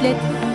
Outlet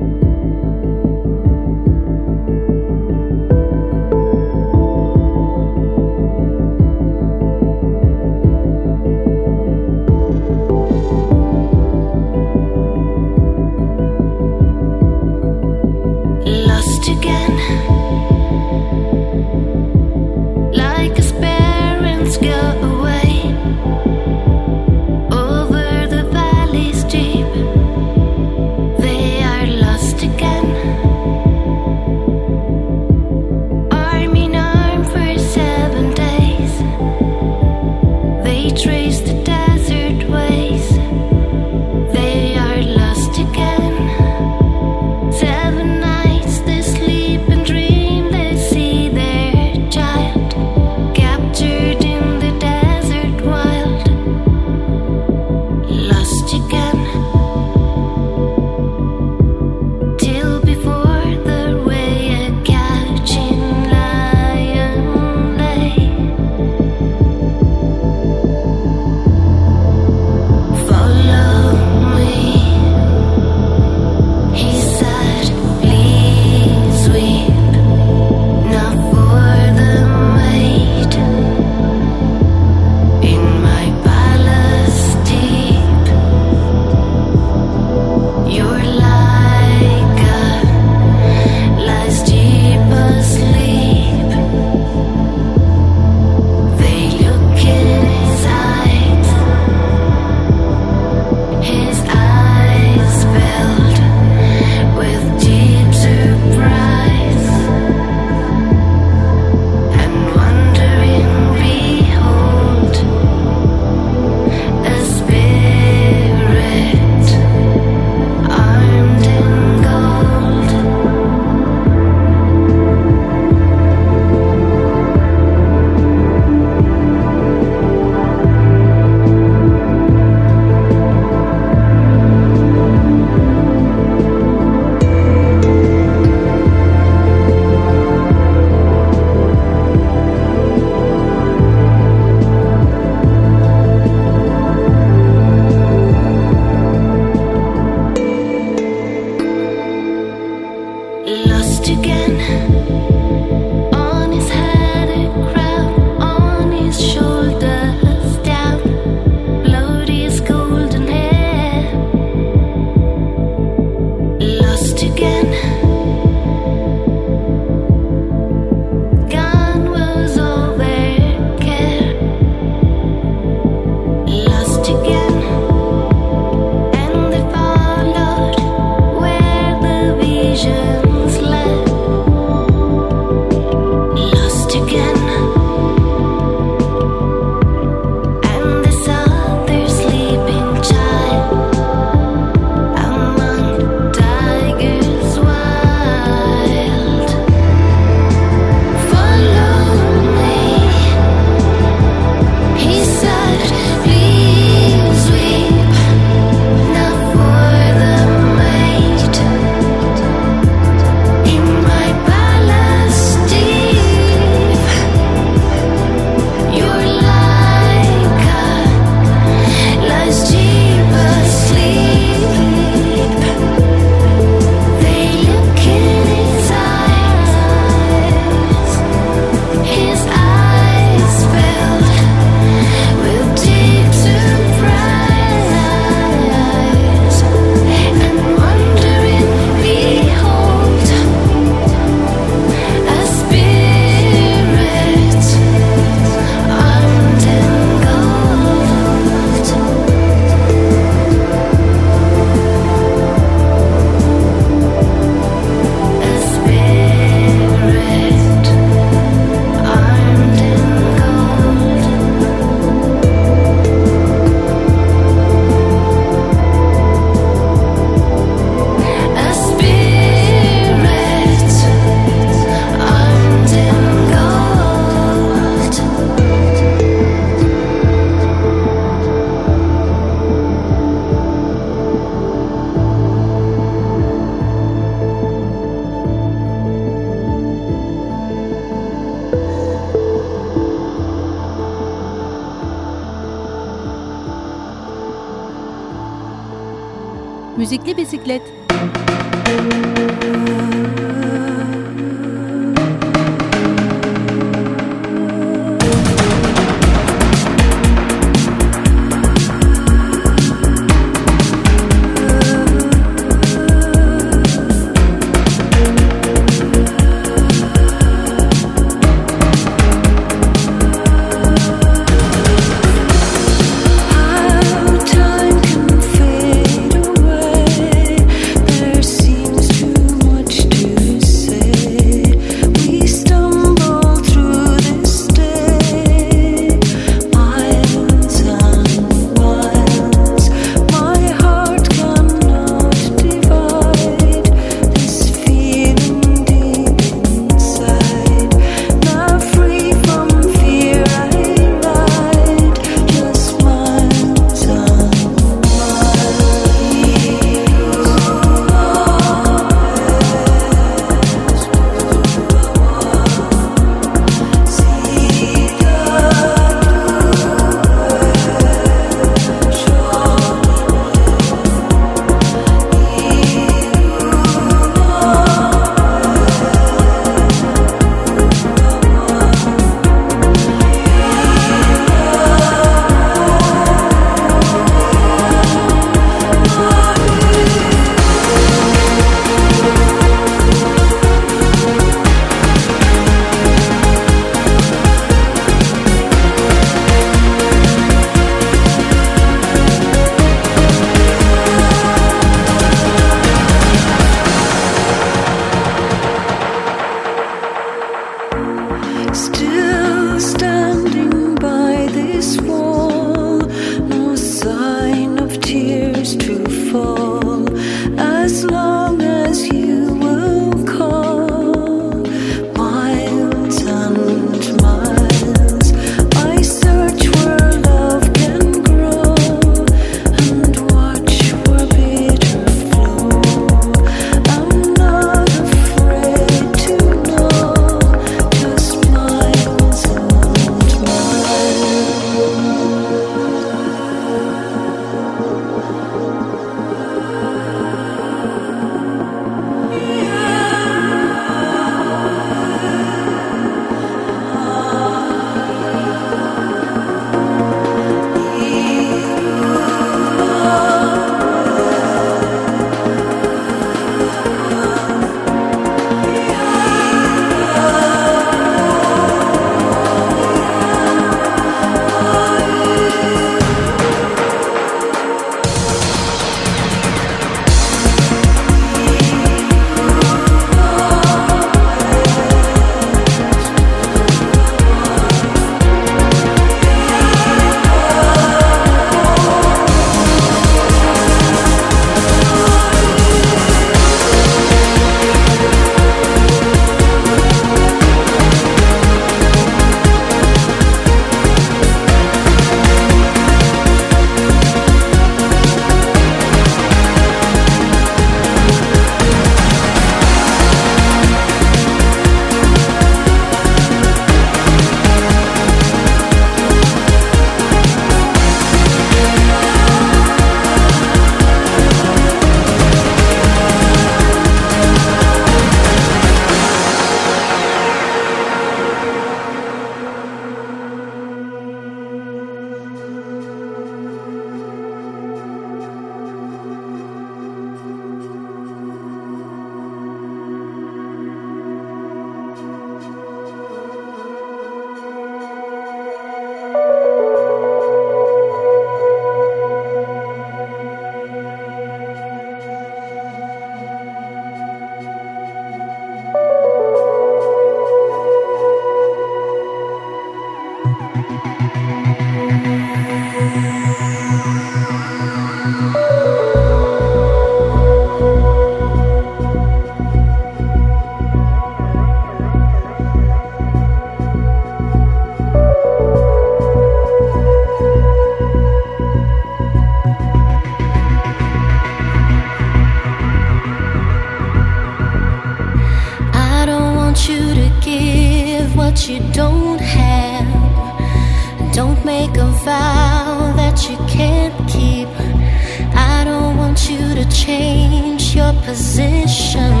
position.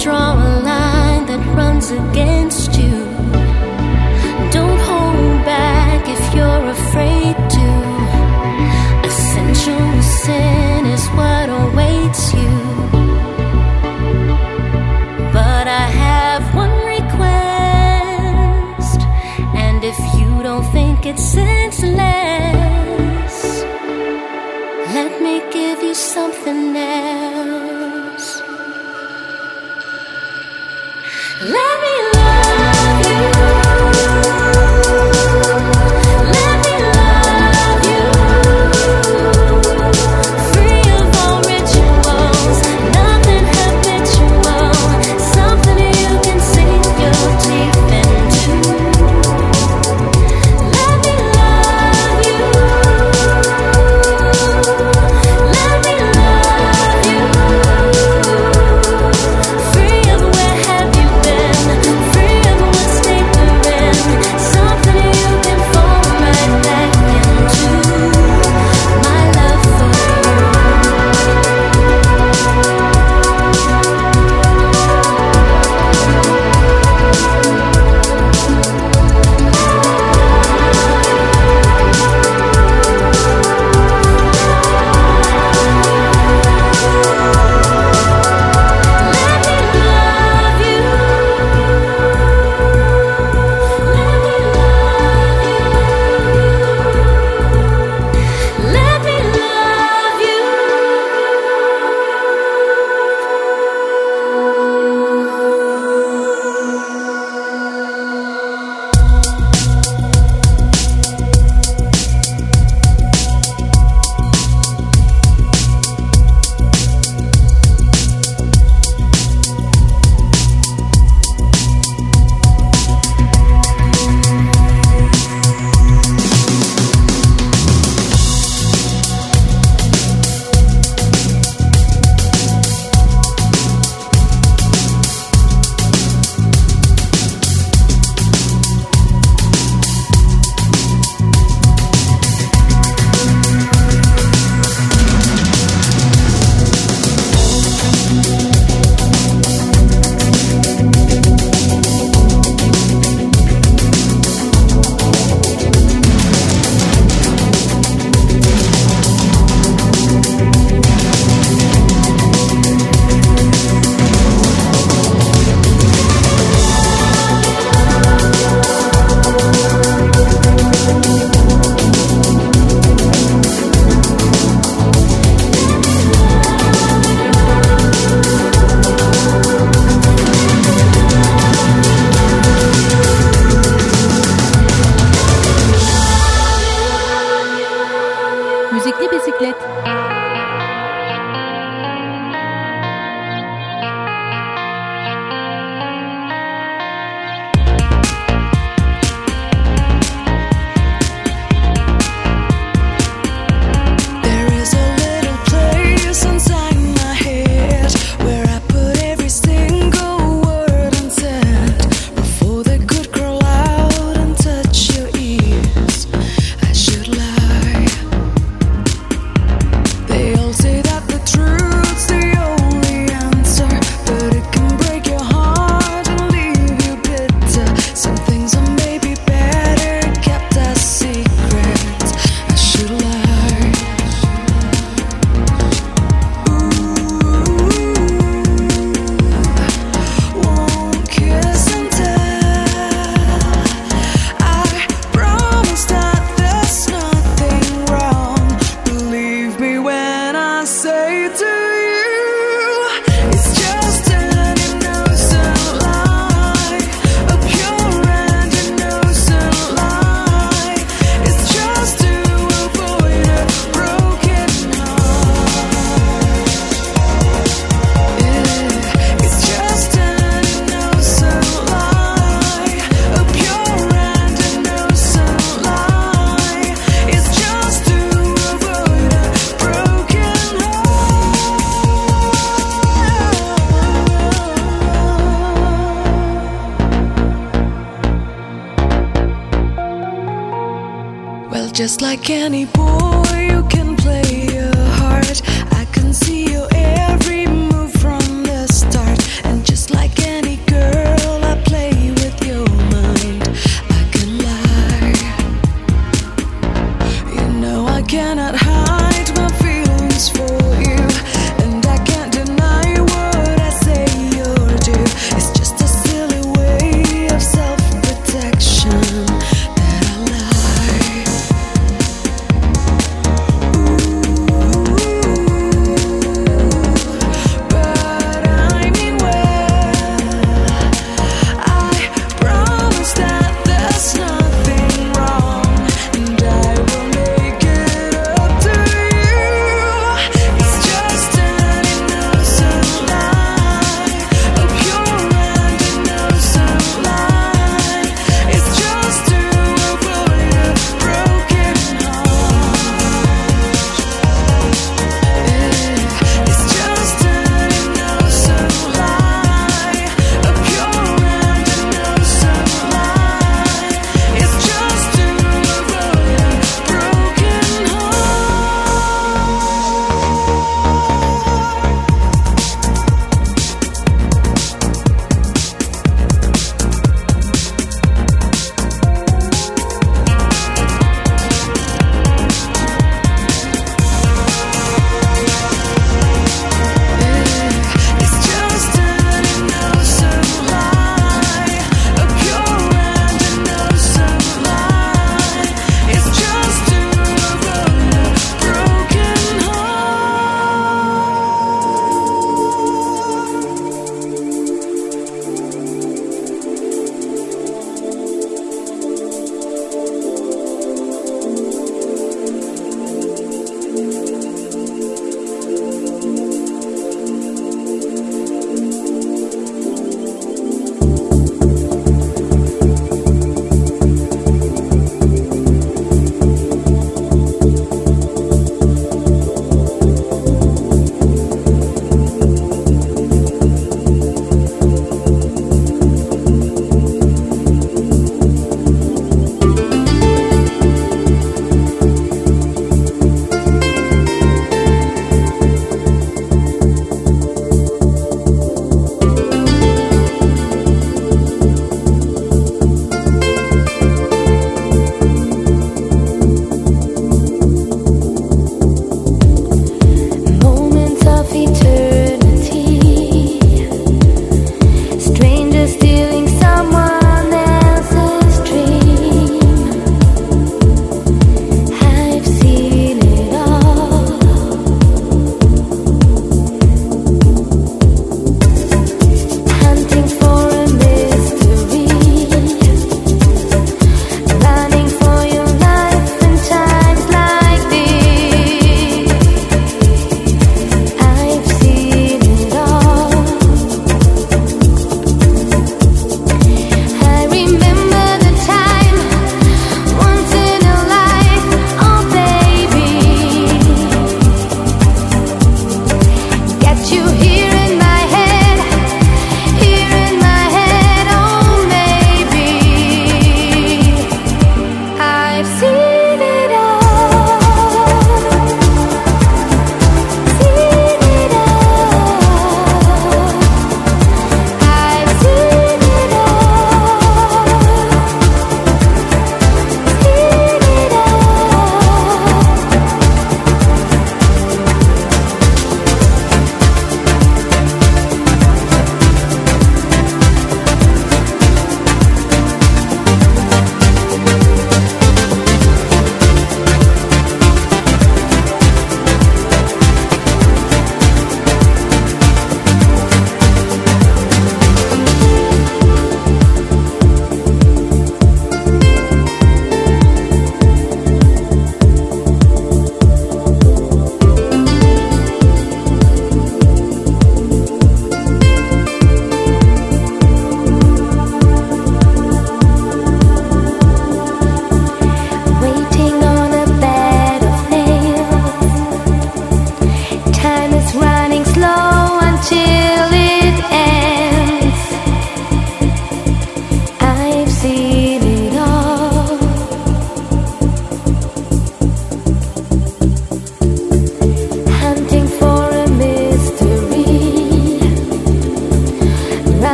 draw a line that runs against you. Don't hold back if you're afraid to. A sensual sin is what awaits you. But I have one request, and if you don't think it's sensible.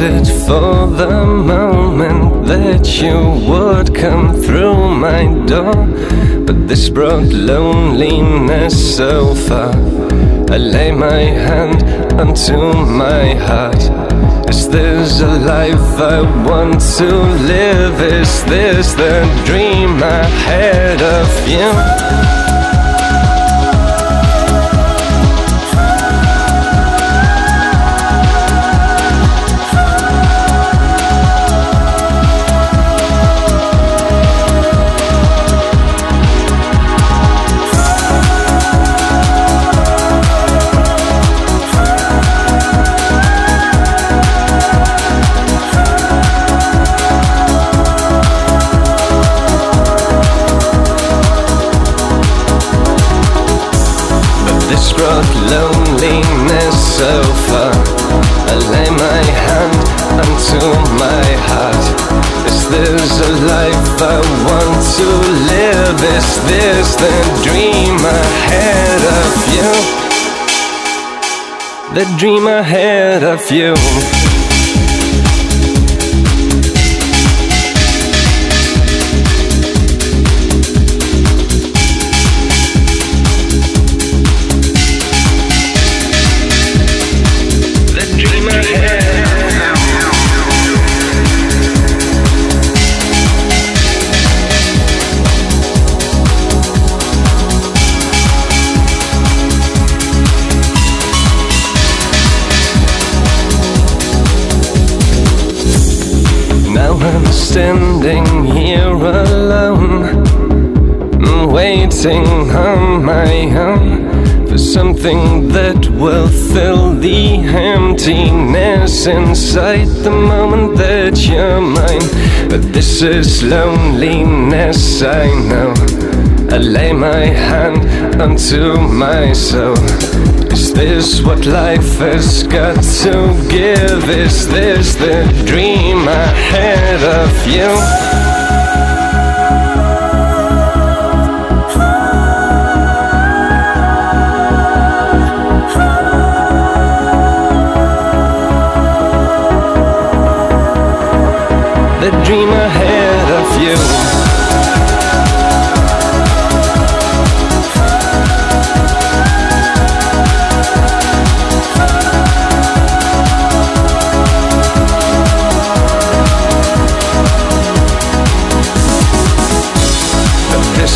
Waited for the moment that you would come through my door. But this brought loneliness so far. I lay my hand onto my heart. Is this a life I want to live? Is this the dream I had of you? Loneliness so far. I lay my hand onto my heart. Is this a life I want to live? Is this the dream ahead of you? The dream ahead of you. Waiting on my own for something that will fill the emptiness inside the moment that you're mine. But this is loneliness, I know. I lay my hand onto my soul. Is this what life has got to give? Is this the dream ahead of you?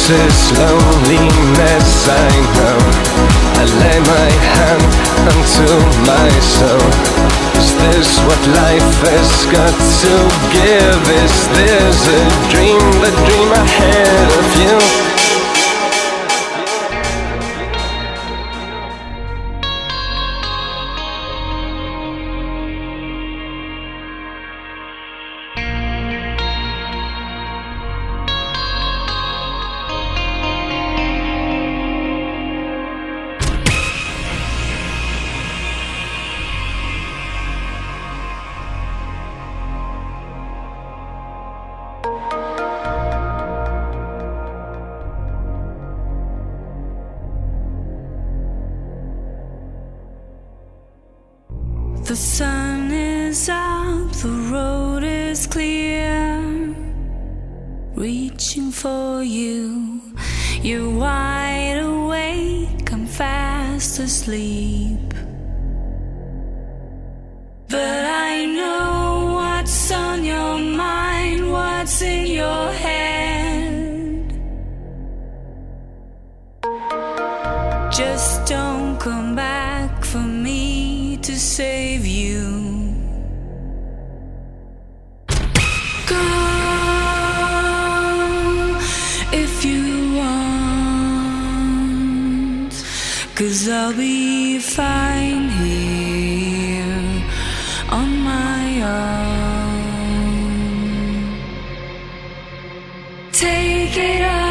This is loneliness, I know. I lay my hand unto my soul. Is this what life has got to give? Is this a dream, the dream ahead of you? For you, you're wide awake, I'm fast asleep. But I I'll be fine here on my own. Take it up.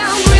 down